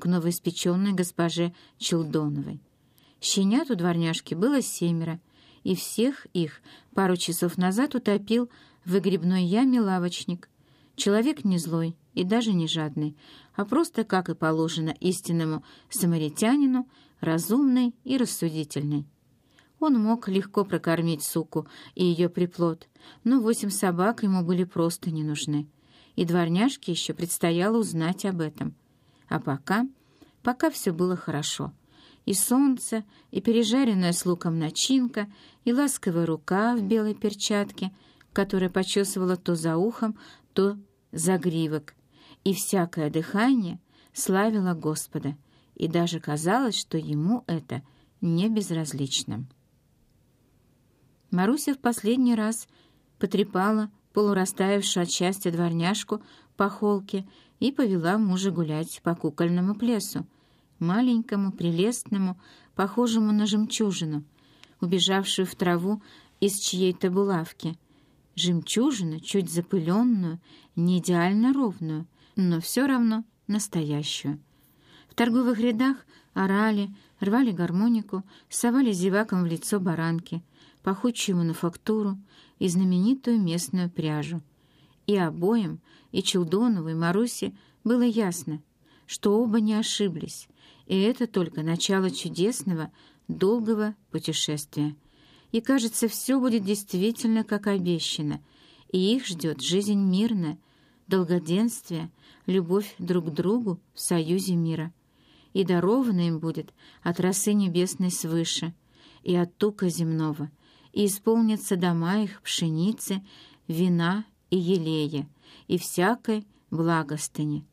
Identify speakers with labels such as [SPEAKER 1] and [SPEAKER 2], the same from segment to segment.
[SPEAKER 1] к новоиспеченной госпоже Челдоновой. Щенят у дворняжки было семеро, и всех их пару часов назад утопил в выгребной яме лавочник. Человек не злой и даже не жадный, а просто, как и положено истинному самаритянину, разумный и рассудительный. Он мог легко прокормить суку и ее приплод, но восемь собак ему были просто не нужны. И дворняжке еще предстояло узнать об этом. А пока, пока все было хорошо. И солнце, и пережаренная с луком начинка, и ласковая рука в белой перчатке, которая почесывала то за ухом, то за гривок, и всякое дыхание славило Господа, и даже казалось, что ему это не безразлично. Маруся в последний раз потрепала полурастаявшую от счастья дворняжку по холке и повела мужа гулять по кукольному плесу, маленькому, прелестному, похожему на жемчужину, убежавшую в траву из чьей-то булавки. Жемчужину, чуть запыленную, не идеально ровную, но все равно настоящую. В торговых рядах орали, рвали гармонику, совали зеваком в лицо баранки — пахучую мануфактуру и знаменитую местную пряжу. И обоим, и Челдонову, и Марусе было ясно, что оба не ошиблись, и это только начало чудесного, долгого путешествия. И, кажется, все будет действительно как обещано, и их ждет жизнь мирная, долгоденствие, любовь друг к другу в союзе мира. И даровано им будет от росы небесной свыше и от тука земного — и исполнятся дома их пшеницы, вина и елея, и всякой благостыни,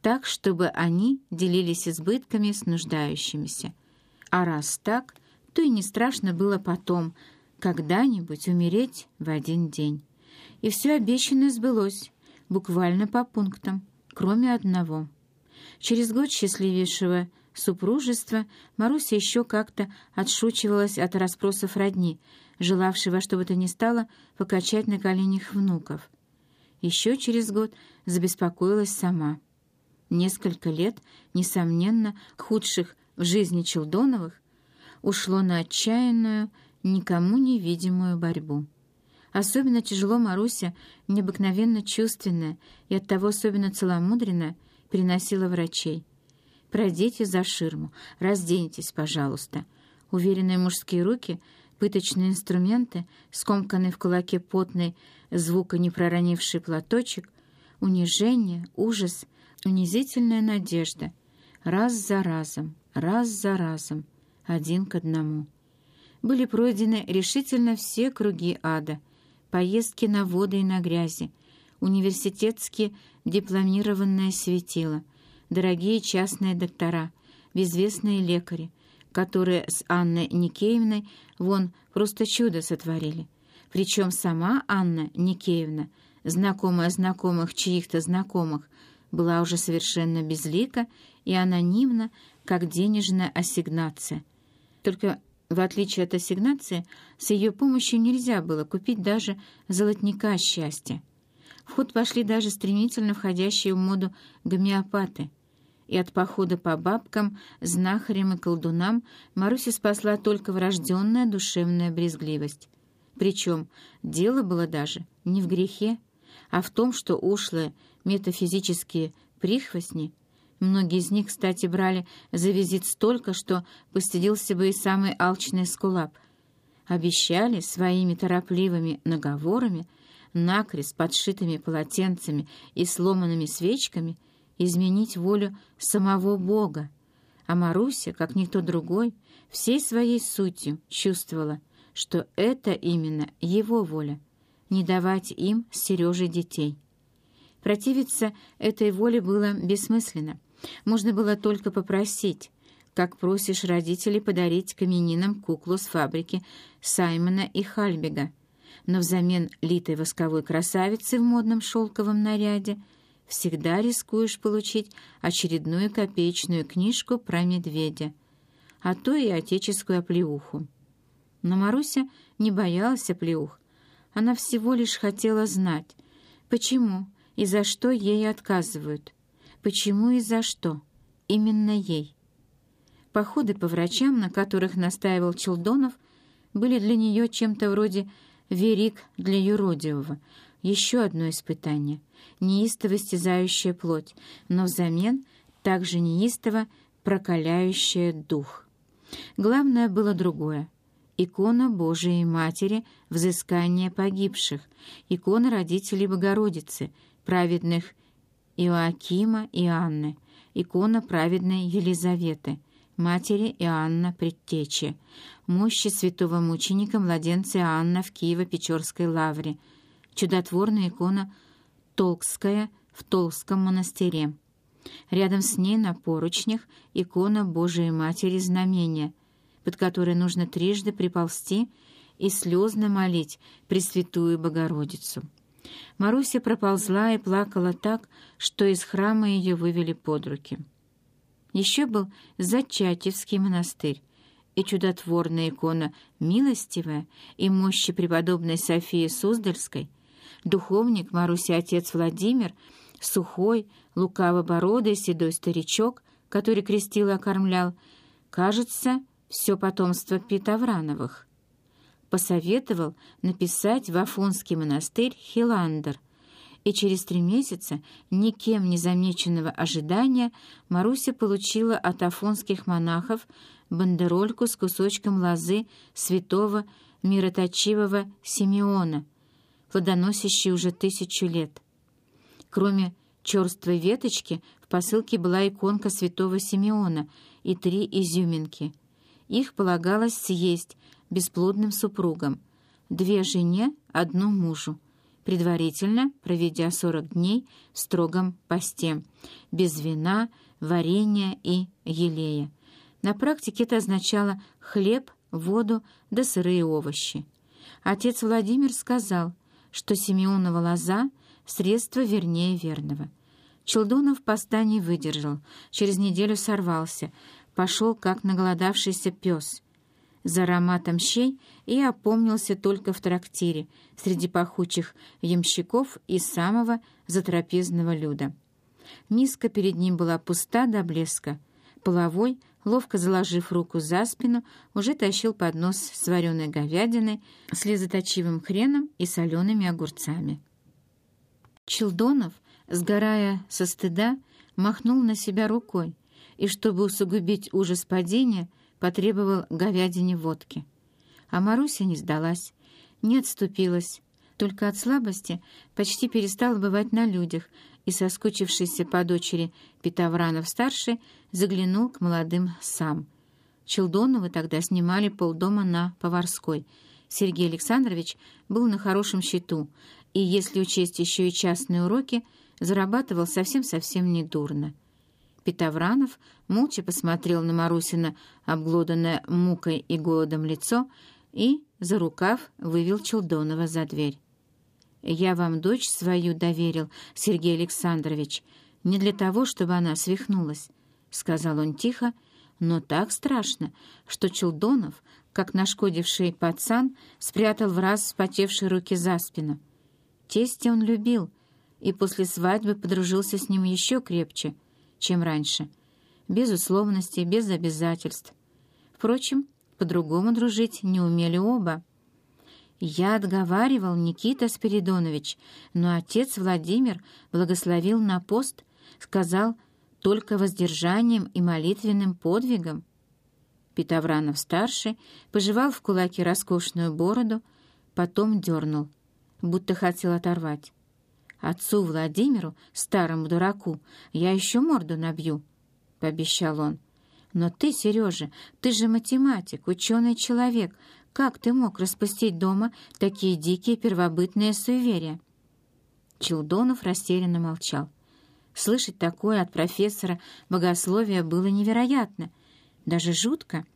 [SPEAKER 1] так, чтобы они делились избытками с нуждающимися. А раз так, то и не страшно было потом когда-нибудь умереть в один день. И все обещанное сбылось, буквально по пунктам, кроме одного. Через год счастливейшего супружества Маруся еще как-то отшучивалась от расспросов родни — желавший во что бы то ни стало покачать на коленях внуков. Еще через год забеспокоилась сама. Несколько лет, несомненно, худших в жизни Челдоновых, ушло на отчаянную, никому невидимую борьбу. Особенно тяжело Маруся, необыкновенно чувственная и оттого особенно целомудренная, переносила врачей. «Пройдите за ширму, разденьтесь, пожалуйста». Уверенные мужские руки — пыточные инструменты, скомканный в кулаке потный, звука не проронивший платочек, унижение, ужас, унизительная надежда. Раз за разом, раз за разом, один к одному. Были пройдены решительно все круги ада, поездки на воды и на грязи, университетские дипломированные светила, дорогие частные доктора, безвестные лекари, которые с Анной Никеевной вон просто чудо сотворили. Причем сама Анна Никеевна, знакомая знакомых чьих-то знакомых, была уже совершенно безлика и анонимна, как денежная ассигнация. Только в отличие от ассигнации, с ее помощью нельзя было купить даже золотника счастья. В ход пошли даже стремительно входящие в моду гомеопаты — и от похода по бабкам, знахарям и колдунам Маруся спасла только врожденная душевная брезгливость. Причем дело было даже не в грехе, а в том, что ушлые метафизические прихвостни, многие из них, кстати, брали за визит столько, что постыдился бы и самый алчный скулап, обещали своими торопливыми наговорами, накрест подшитыми полотенцами и сломанными свечками — изменить волю самого Бога, а Маруся, как никто другой, всей своей сутью чувствовала, что это именно его воля — не давать им с Сережей детей. Противиться этой воле было бессмысленно. Можно было только попросить, как просишь родителей подарить каменинам куклу с фабрики Саймона и Хальбега, но взамен литой восковой красавицы в модном шелковом наряде — всегда рискуешь получить очередную копеечную книжку про медведя, а то и отеческую оплеуху. Но Маруся не боялась оплеух. Она всего лишь хотела знать, почему и за что ей отказывают, почему и за что, именно ей. Походы по врачам, на которых настаивал Челдонов, были для нее чем-то вроде верик для юродивого, еще одно испытание, неистово стязающее плоть, но взамен также неистово прокаляющее дух. Главное было другое — икона Божией Матери, взыскания погибших, икона родителей Богородицы, праведных Иоакима и Анны, икона праведной Елизаветы, матери Иоанна Предтечи, мощи святого мученика младенца Иоанна в Киево-Печорской лавре, чудотворная икона Толкская в Толкском монастыре. Рядом с ней на поручнях икона Божией Матери Знамения, под которой нужно трижды приползти и слезно молить Пресвятую Богородицу. Маруся проползла и плакала так, что из храма ее вывели под руки. Еще был Зачатевский монастырь и чудотворная икона «Милостивая» и мощи преподобной Софии Суздальской, духовник Маруси отец Владимир, сухой, лукаво-бородый седой старичок, который крестил и окормлял, кажется, все потомство Питаврановых. Посоветовал написать в Афонский монастырь Хиландер, и через три месяца, никем не замеченного ожидания, Маруся получила от афонских монахов бандерольку с кусочком лозы святого мироточивого Симеона, плодоносящей уже тысячу лет. Кроме черствой веточки, в посылке была иконка святого Симеона и три изюминки. Их полагалось съесть бесплодным супругам, две жене, одну мужу предварительно проведя 40 дней в строгом посте, без вина, варенья и елея. На практике это означало хлеб, воду да сырые овощи. Отец Владимир сказал, что Симеонова лоза — средство вернее верного. Челдонов поста не выдержал, через неделю сорвался, пошел как наголодавшийся пес — за ароматом щей и опомнился только в трактире среди пахучих ямщиков и самого затрапезного люда. Миска перед ним была пуста до блеска. Половой, ловко заложив руку за спину, уже тащил поднос с вареной говядиной, слезоточивым хреном и солеными огурцами. Челдонов, сгорая со стыда, махнул на себя рукой, и, чтобы усугубить ужас падения, потребовал говядине водки. А Маруся не сдалась, не отступилась, только от слабости почти перестала бывать на людях, и, соскучившийся по дочери Петовранов-старший, заглянул к молодым сам. Челдоновы тогда снимали полдома на Поварской. Сергей Александрович был на хорошем счету, и, если учесть еще и частные уроки, зарабатывал совсем-совсем недурно. Петовранов молча посмотрел на Марусина, обглоданное мукой и голодом лицо, и за рукав вывел Челдонова за дверь. «Я вам дочь свою доверил, Сергей Александрович, не для того, чтобы она свихнулась», — сказал он тихо, но так страшно, что Челдонов, как нашкодивший пацан, спрятал в раз вспотевшие руки за спину. Тестя он любил, и после свадьбы подружился с ним еще крепче — чем раньше. Без условностей, без обязательств. Впрочем, по-другому дружить не умели оба. Я отговаривал Никита Спиридонович, но отец Владимир благословил на пост, сказал только воздержанием и молитвенным подвигом. Петовранов-старший пожевал в кулаке роскошную бороду, потом дернул, будто хотел оторвать. Отцу Владимиру, старому дураку, я еще морду набью, — пообещал он. Но ты, Сережа, ты же математик, ученый человек. Как ты мог распустить дома такие дикие первобытные суеверия? Челдонов растерянно молчал. Слышать такое от профессора богословия было невероятно, даже жутко.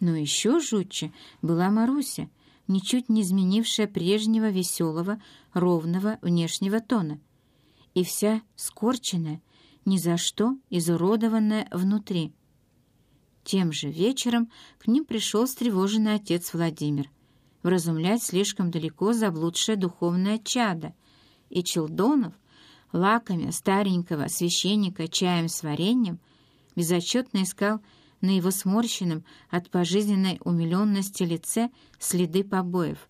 [SPEAKER 1] Но еще жутче была Маруся — ничуть не изменившая прежнего веселого, ровного внешнего тона, и вся скорченная, ни за что изуродованная внутри. Тем же вечером к ним пришел встревоженный отец Владимир, вразумлять слишком далеко заблудшее духовное чадо, и Челдонов, лакомя старенького священника чаем с вареньем, безотчетно искал на его сморщенном от пожизненной умиленности лице следы побоев.